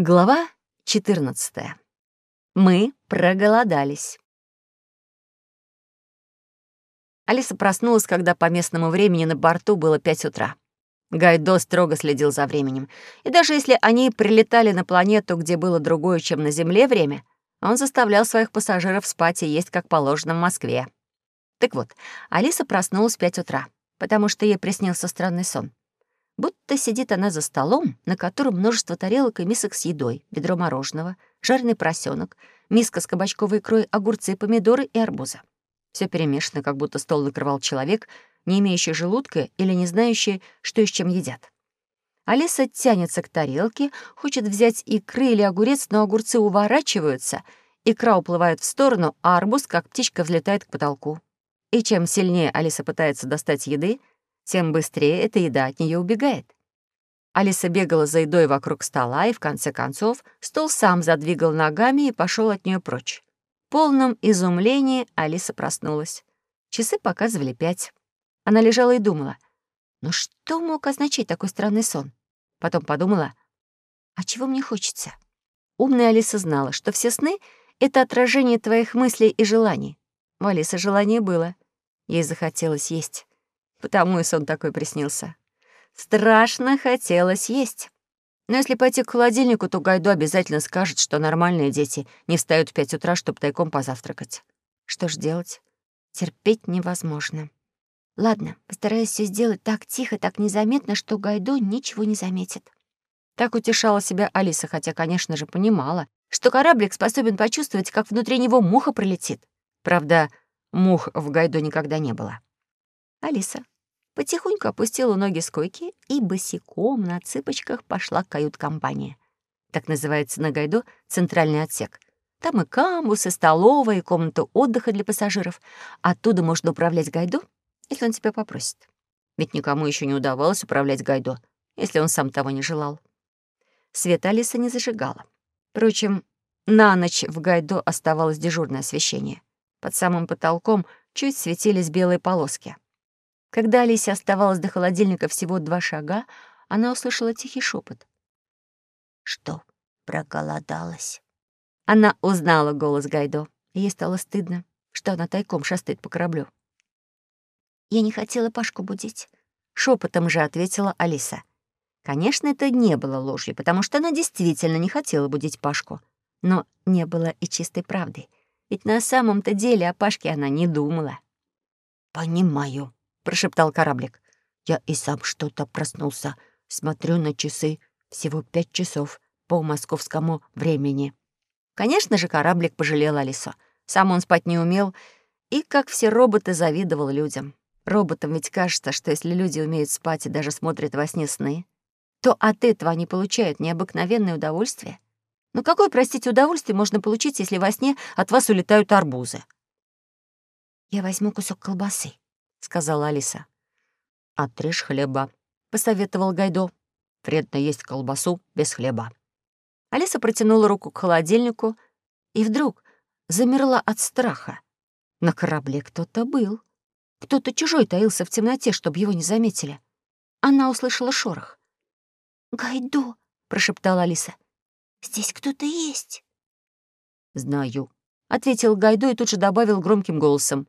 Глава 14. Мы проголодались. Алиса проснулась, когда по местному времени на борту было 5 утра. Гайдо строго следил за временем. И даже если они прилетали на планету, где было другое, чем на Земле время, он заставлял своих пассажиров спать и есть как положено в Москве. Так вот, Алиса проснулась в 5 утра, потому что ей приснился странный сон. Будто сидит она за столом, на котором множество тарелок и мисок с едой, ведро мороженого, жареный поросенок, миска с кабачковой икрой, огурцы, помидоры и арбуза. Все перемешано, как будто стол накрывал человек, не имеющий желудка или не знающий, что и с чем едят. Алиса тянется к тарелке, хочет взять икры или огурец, но огурцы уворачиваются, икра уплывает в сторону, а арбуз, как птичка, взлетает к потолку. И чем сильнее Алиса пытается достать еды, тем быстрее эта еда от нее убегает. Алиса бегала за едой вокруг стола, и в конце концов стол сам задвигал ногами и пошел от нее прочь. В полном изумлении Алиса проснулась. Часы показывали пять. Она лежала и думала, ну что мог означать такой странный сон? Потом подумала, а чего мне хочется? Умная Алиса знала, что все сны — это отражение твоих мыслей и желаний. У Алисы желание было. Ей захотелось есть. Потому и сон такой приснился. Страшно хотелось есть. Но если пойти к холодильнику, то Гайду обязательно скажет, что нормальные дети не встают в пять утра, чтобы тайком позавтракать. Что ж делать? Терпеть невозможно. Ладно, постараюсь все сделать так тихо, так незаметно, что Гайду ничего не заметит. Так утешала себя Алиса, хотя, конечно же, понимала, что кораблик способен почувствовать, как внутри него муха пролетит. Правда, мух в Гайду никогда не было. Алиса потихоньку опустила ноги с койки и босиком на цыпочках пошла к кают-компании. Так называется на Гайдо центральный отсек. Там и камбус, и столовая, и комната отдыха для пассажиров. Оттуда можно управлять Гайдо, если он тебя попросит. Ведь никому еще не удавалось управлять Гайдо, если он сам того не желал. Свет Алиса не зажигала. Впрочем, на ночь в Гайдо оставалось дежурное освещение. Под самым потолком чуть светились белые полоски — когда Алисе оставалось до холодильника всего два шага, она услышала тихий шепот. «Что, проголодалась?» Она узнала голос Гайдо, и ей стало стыдно, что она тайком шастает по кораблю. «Я не хотела Пашку будить», — шепотом же ответила Алиса. Конечно, это не было ложью, потому что она действительно не хотела будить Пашку. Но не было и чистой правды. Ведь на самом-то деле о Пашке она не думала. «Понимаю», прошептал кораблик. Я и сам что-то проснулся. Смотрю на часы. Всего пять часов по московскому времени. Конечно же, кораблик пожалел Алису. Сам он спать не умел и, как все роботы, завидовал людям. Роботам ведь кажется, что если люди умеют спать и даже смотрят во сне сны, то от этого они получают необыкновенное удовольствие. Но какое, простите, удовольствие можно получить, если во сне от вас улетают арбузы? «Я возьму кусок колбасы», — сказала Алиса. «Отрежь хлеба», — посоветовал Гайдо. «Вредно есть колбасу без хлеба». Алиса протянула руку к холодильнику и вдруг замерла от страха. На корабле кто-то был. Кто-то чужой таился в темноте, чтобы его не заметили. Она услышала шорох. «Гайдо», — прошептала Алиса, — «здесь кто-то есть». «Знаю», — ответил Гайдо и тут же добавил громким голосом.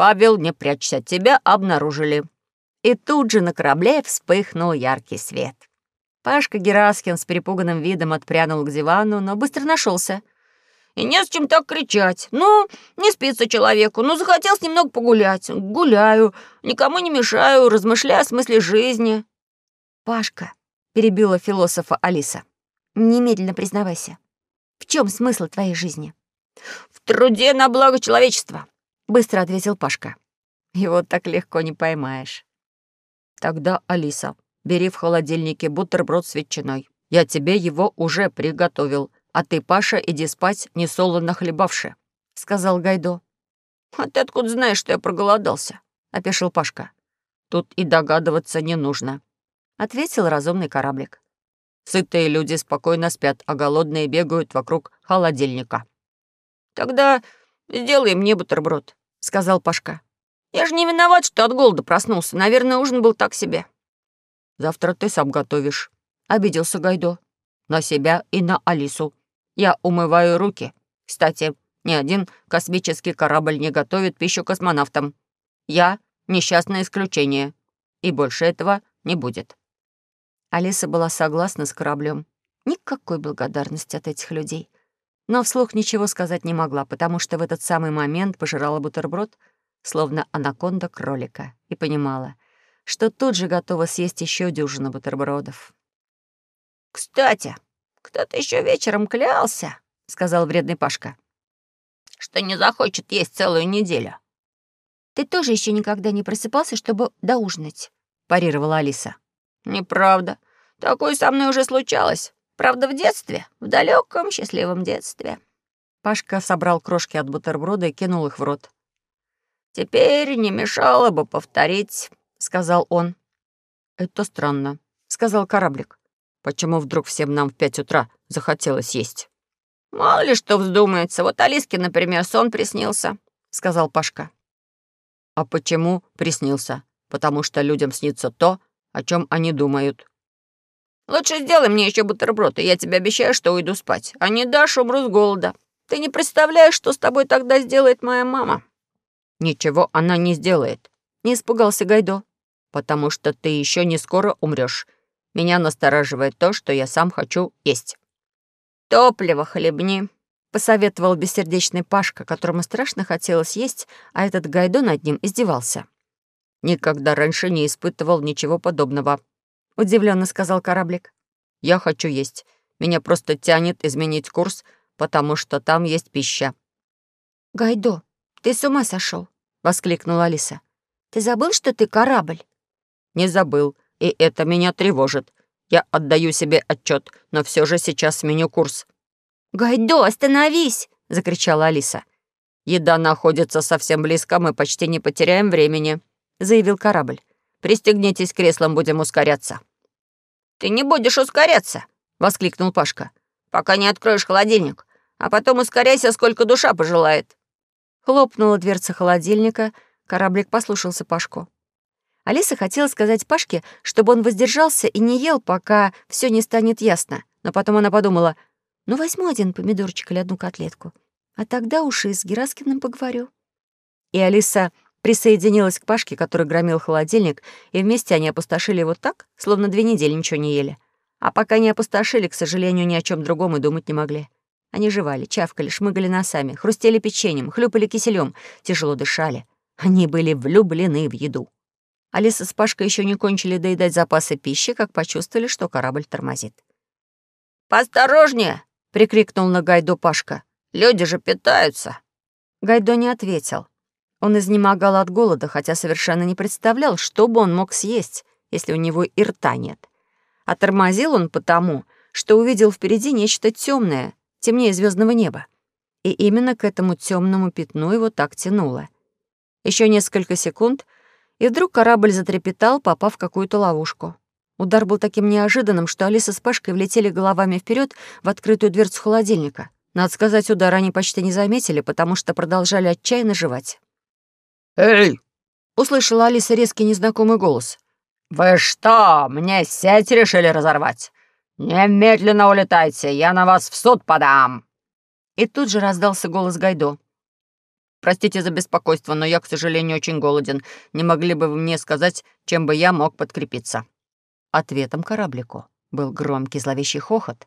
Павел, не прячься, тебя обнаружили». И тут же на корабле вспыхнул яркий свет. Пашка Гераскин с перепуганным видом отпрянул к дивану, но быстро нашелся. «И не с чем так кричать. Ну, не спится человеку. Ну, захотелось немного погулять. Гуляю, никому не мешаю, размышляю о смысле жизни». «Пашка», — перебила философа Алиса, — «немедленно признавайся. В чем смысл твоей жизни?» «В труде на благо человечества быстро ответил Пашка. Его так легко не поймаешь. Тогда, Алиса, бери в холодильнике бутерброд с ветчиной. Я тебе его уже приготовил, а ты, Паша, иди спать, не солоно хлебавши, сказал Гайдо. А ты откуда знаешь, что я проголодался? опешил Пашка. Тут и догадываться не нужно, ответил разумный кораблик. Сытые люди спокойно спят, а голодные бегают вокруг холодильника. Тогда сделай мне бутерброд, — сказал Пашка. «Я же не виноват, что от голода проснулся. Наверное, ужин был так себе». «Завтра ты сам готовишь», — обиделся Гайдо. на себя и на Алису. Я умываю руки. Кстати, ни один космический корабль не готовит пищу космонавтам. Я — несчастное исключение. И больше этого не будет». Алиса была согласна с кораблем. Никакой благодарности от этих людей. Но вслух ничего сказать не могла, потому что в этот самый момент пожирала бутерброд, словно анаконда кролика, и понимала, что тут же готова съесть еще дюжину бутербродов. «Кстати, кто-то еще вечером клялся», — сказал вредный Пашка, «что не захочет есть целую неделю». «Ты тоже еще никогда не просыпался, чтобы доужинать», — парировала Алиса. «Неправда. Такое со мной уже случалось. Правда, в детстве, в далеком счастливом детстве». Пашка собрал крошки от бутерброда и кинул их в рот. «Теперь не мешало бы повторить», — сказал он. «Это странно», — сказал кораблик. «Почему вдруг всем нам в пять утра захотелось есть?» «Мало ли что вздумается. Вот Алиске, например, сон приснился», — сказал Пашка. «А почему приснился? Потому что людям снится то, о чем они думают». «Лучше сделай мне еще бутерброд, и я тебе обещаю, что уйду спать. А не дашь, умру с голода. Ты не представляешь, что с тобой тогда сделает моя мама». «Ничего она не сделает», — не испугался Гайдо, «потому что ты еще не скоро умрешь. Меня настораживает то, что я сам хочу есть». «Топливо хлебни», — посоветовал бессердечный Пашка, которому страшно хотелось есть, а этот Гайдо над ним издевался. «Никогда раньше не испытывал ничего подобного», — удивленно сказал кораблик. «Я хочу есть. Меня просто тянет изменить курс, потому что там есть пища». «Гайдо, ты с ума сошел? воскликнула Алиса. «Ты забыл, что ты корабль?» «Не забыл, и это меня тревожит. Я отдаю себе отчет, но все же сейчас сменю курс». «Гайдо, остановись!» — закричала Алиса. «Еда находится совсем близко, мы почти не потеряем времени», — заявил корабль. «Пристегнитесь к креслам, будем ускоряться». «Ты не будешь ускоряться!» — воскликнул Пашка. «Пока не откроешь холодильник, а потом ускоряйся, сколько душа пожелает». Хлопнула дверца холодильника, кораблик послушался Пашку. Алиса хотела сказать Пашке, чтобы он воздержался и не ел, пока все не станет ясно. Но потом она подумала, ну, возьму один помидорчик или одну котлетку, а тогда уж и с Гераскиным поговорю. И Алиса присоединилась к Пашке, который громил холодильник, и вместе они опустошили его так, словно две недели ничего не ели. А пока не опустошили, к сожалению, ни о чем другом и думать не могли. Они жевали, чавкали, шмыгали носами, хрустели печеньем, хлюпали киселем, тяжело дышали. Они были влюблены в еду. Алиса с Пашкой еще не кончили доедать запасы пищи, как почувствовали, что корабль тормозит. «Посторожнее!» — прикрикнул на Гайдо Пашка. «Люди же питаются!» Гайдо не ответил. Он изнемогал от голода, хотя совершенно не представлял, что бы он мог съесть, если у него и рта нет. А тормозил он потому, что увидел впереди нечто темное, темнее звездного неба. И именно к этому темному пятну его так тянуло. Еще несколько секунд, и вдруг корабль затрепетал, попав в какую-то ловушку. Удар был таким неожиданным, что Алиса с Пашкой влетели головами вперед в открытую дверцу холодильника. Надо сказать, удар они почти не заметили, потому что продолжали отчаянно жевать. «Эй!» — услышала Алиса резкий незнакомый голос. «Вы что, мне сеть решили разорвать? «Немедленно улетайте, я на вас в суд подам!» И тут же раздался голос Гайдо. «Простите за беспокойство, но я, к сожалению, очень голоден. Не могли бы вы мне сказать, чем бы я мог подкрепиться?» Ответом кораблику был громкий зловещий хохот.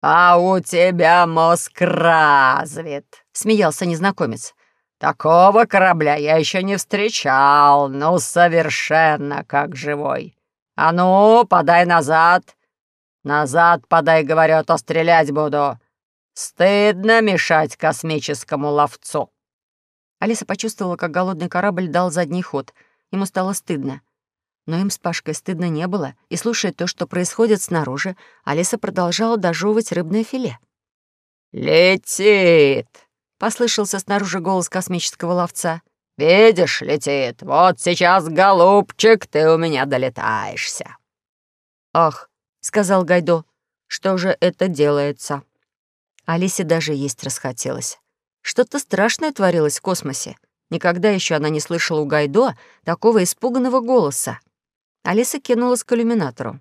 «А у тебя мозг развит!» — смеялся незнакомец. «Такого корабля я еще не встречал, ну, совершенно как живой. А ну, подай назад «Назад подай, говорю, а то стрелять буду. Стыдно мешать космическому ловцу». Алиса почувствовала, как голодный корабль дал задний ход. Ему стало стыдно. Но им с Пашкой стыдно не было, и, слушая то, что происходит снаружи, Алиса продолжала дожевывать рыбное филе. «Летит!» — послышался снаружи голос космического ловца. «Видишь, летит. Вот сейчас, голубчик, ты у меня долетаешься». «Ах, сказал Гайдо. «Что же это делается?» Алисе даже есть расхотелось. Что-то страшное творилось в космосе. Никогда еще она не слышала у Гайдо такого испуганного голоса. Алиса кинулась к иллюминатору.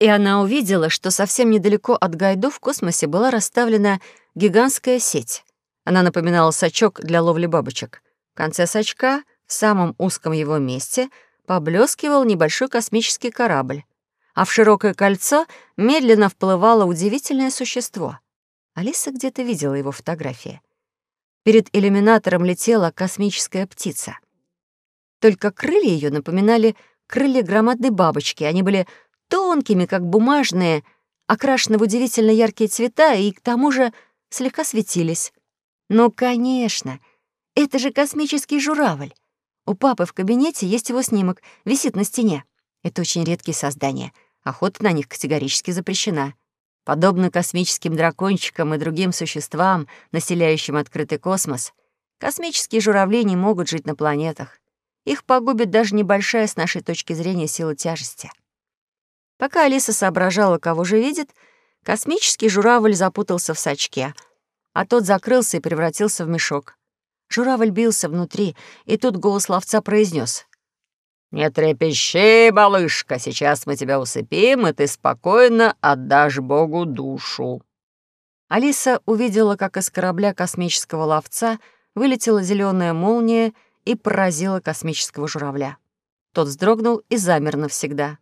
И она увидела, что совсем недалеко от Гайдо в космосе была расставлена гигантская сеть. Она напоминала сачок для ловли бабочек. В конце сачка, в самом узком его месте, поблескивал небольшой космический корабль. А в широкое кольцо медленно вплывало удивительное существо. Алиса где-то видела его фотографии. Перед иллюминатором летела космическая птица. Только крылья ее напоминали крылья громадной бабочки. Они были тонкими, как бумажные, окрашены в удивительно яркие цвета и, к тому же, слегка светились. Ну, конечно, это же космический журавль. У папы в кабинете есть его снимок, висит на стене. Это очень редкие создания. Охота на них категорически запрещена. Подобно космическим дракончикам и другим существам, населяющим открытый космос, космические журавли не могут жить на планетах. Их погубит даже небольшая с нашей точки зрения сила тяжести. Пока Алиса соображала, кого же видит, космический журавль запутался в сачке, а тот закрылся и превратился в мешок. Журавль бился внутри, и тут голос ловца произнес: «Не трепещи, малышка, сейчас мы тебя усыпим, и ты спокойно отдашь Богу душу». Алиса увидела, как из корабля космического ловца вылетела зеленая молния и поразила космического журавля. Тот вздрогнул и замер навсегда.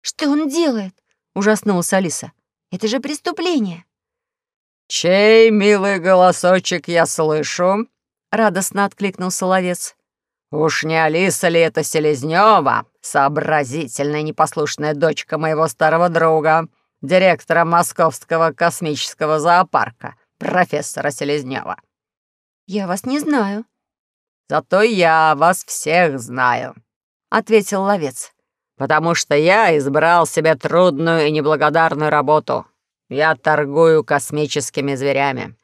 «Что он делает?» — ужаснулась Алиса. «Это же преступление!» «Чей милый голосочек я слышу?» — радостно откликнулся ловец. «Уж не Алиса ли это Селезнёва, сообразительная непослушная дочка моего старого друга, директора Московского космического зоопарка, профессора Селезнёва?» «Я вас не знаю». «Зато я вас всех знаю», — ответил ловец. «Потому что я избрал себе трудную и неблагодарную работу. Я торгую космическими зверями.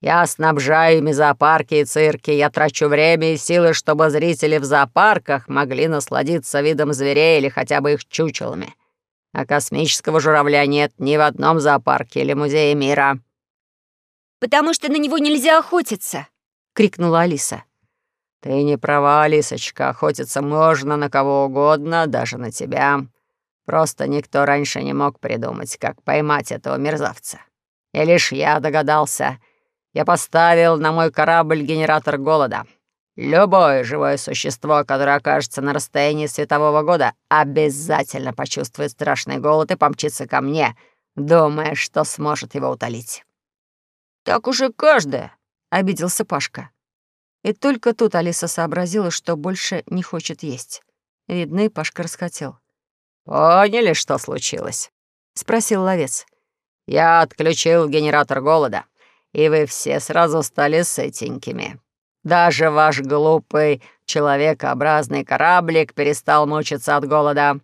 Я снабжаю ими зоопарки и цирки, я трачу время и силы, чтобы зрители в зоопарках могли насладиться видом зверей или хотя бы их чучелами. А космического журавля нет ни в одном зоопарке или музее мира». «Потому что на него нельзя охотиться!» — крикнула Алиса. «Ты не права, Алисочка, охотиться можно на кого угодно, даже на тебя. Просто никто раньше не мог придумать, как поймать этого мерзавца. И лишь я догадался — я поставил на мой корабль генератор голода. Любое живое существо, которое окажется на расстоянии светового года, обязательно почувствует страшный голод и помчится ко мне, думая, что сможет его утолить. «Так уже каждая», — обиделся Пашка. И только тут Алиса сообразила, что больше не хочет есть. Видно, и Пашка расхотел. «Поняли, что случилось?» — спросил ловец. «Я отключил генератор голода и вы все сразу стали сытенькими. Даже ваш глупый, человекообразный кораблик перестал мучиться от голода».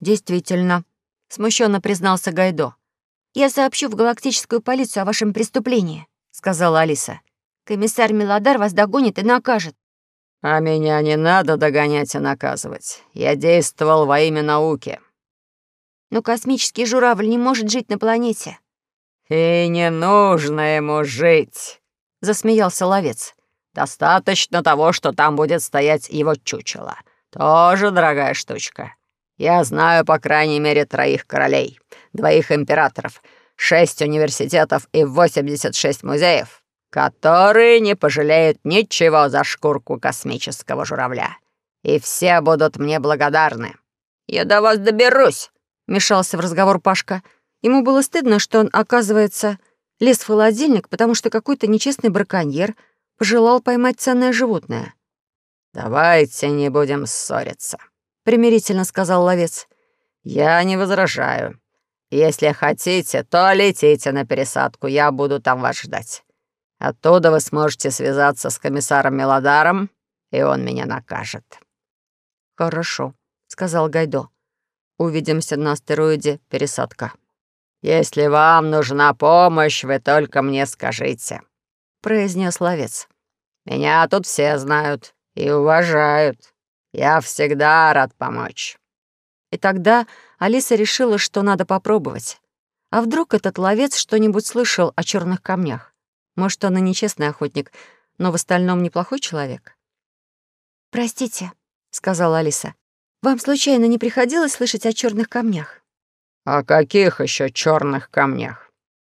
«Действительно», — смущенно признался Гайдо. «Я сообщу в галактическую полицию о вашем преступлении», — сказала Алиса. «Комиссар Мелодар вас догонит и накажет». «А меня не надо догонять и наказывать. Я действовал во имя науки». «Но космический журавль не может жить на планете», «И не нужно ему жить», — засмеялся ловец. «Достаточно того, что там будет стоять его чучело. Тоже дорогая штучка. Я знаю, по крайней мере, троих королей, двоих императоров, шесть университетов и 86 музеев, которые не пожалеют ничего за шкурку космического журавля. И все будут мне благодарны». «Я до вас доберусь», — мешался в разговор Пашка. Ему было стыдно, что он, оказывается, лез в холодильник, потому что какой-то нечестный браконьер пожелал поймать ценное животное. «Давайте не будем ссориться», — примирительно сказал ловец. «Я не возражаю. Если хотите, то летите на пересадку, я буду там вас ждать. Оттуда вы сможете связаться с комиссаром Мелодаром, и он меня накажет». «Хорошо», — сказал Гайдо. «Увидимся на астероиде «Пересадка». «Если вам нужна помощь, вы только мне скажите», — произнес ловец. «Меня тут все знают и уважают. Я всегда рад помочь». И тогда Алиса решила, что надо попробовать. А вдруг этот ловец что-нибудь слышал о черных камнях? Может, он и нечестный охотник, но в остальном неплохой человек? «Простите», — сказала Алиса, — «вам случайно не приходилось слышать о черных камнях?» «О каких еще черных камнях?»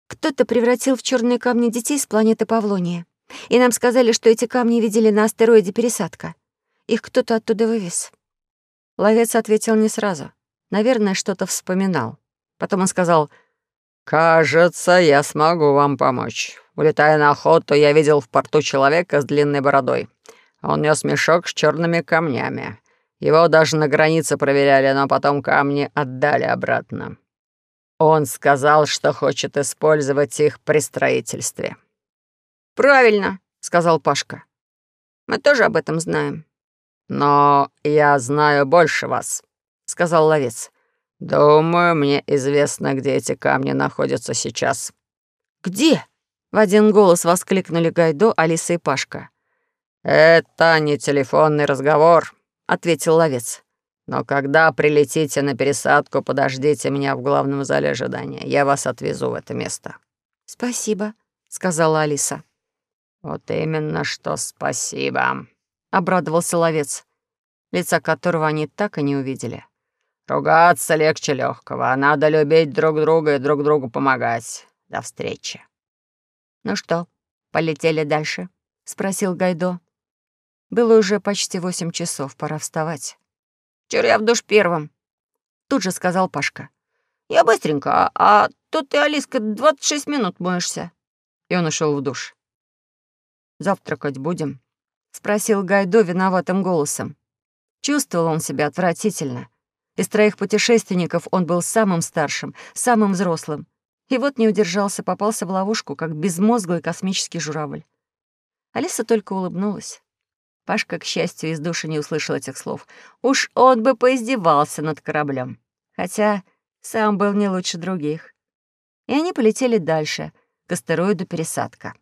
«Кто-то превратил в черные камни детей с планеты Павлония. И нам сказали, что эти камни видели на астероиде пересадка. Их кто-то оттуда вывез». Ловец ответил не сразу. Наверное, что-то вспоминал. Потом он сказал, «Кажется, я смогу вам помочь. Улетая на охоту, я видел в порту человека с длинной бородой. Он нес мешок с черными камнями. Его даже на границе проверяли, но потом камни отдали обратно. Он сказал, что хочет использовать их при строительстве». «Правильно», — сказал Пашка. «Мы тоже об этом знаем». «Но я знаю больше вас», — сказал ловец. «Думаю, мне известно, где эти камни находятся сейчас». «Где?» — в один голос воскликнули Гайдо, Алиса и Пашка. «Это не телефонный разговор», — ответил ловец. «Но когда прилетите на пересадку, подождите меня в главном зале ожидания. Я вас отвезу в это место». «Спасибо», — сказала Алиса. «Вот именно что спасибо», — обрадовался ловец, лица которого они так и не увидели. «Ругаться легче легкого, а надо любить друг друга и друг другу помогать. До встречи». «Ну что, полетели дальше?» — спросил Гайдо. Было уже почти восемь часов, пора вставать. «Вчера я в душ первым», — тут же сказал Пашка. «Я быстренько, а, а тут ты, Алиска, 26 минут моешься». И он ушел в душ. «Завтракать будем?» — спросил Гайдо виноватым голосом. Чувствовал он себя отвратительно. Из троих путешественников он был самым старшим, самым взрослым. И вот не удержался, попался в ловушку, как безмозглый космический журавль. Алиса только улыбнулась. Пашка, к счастью, из души не услышал этих слов. Уж он бы поиздевался над кораблем. Хотя сам был не лучше других. И они полетели дальше, к астероиду пересадка.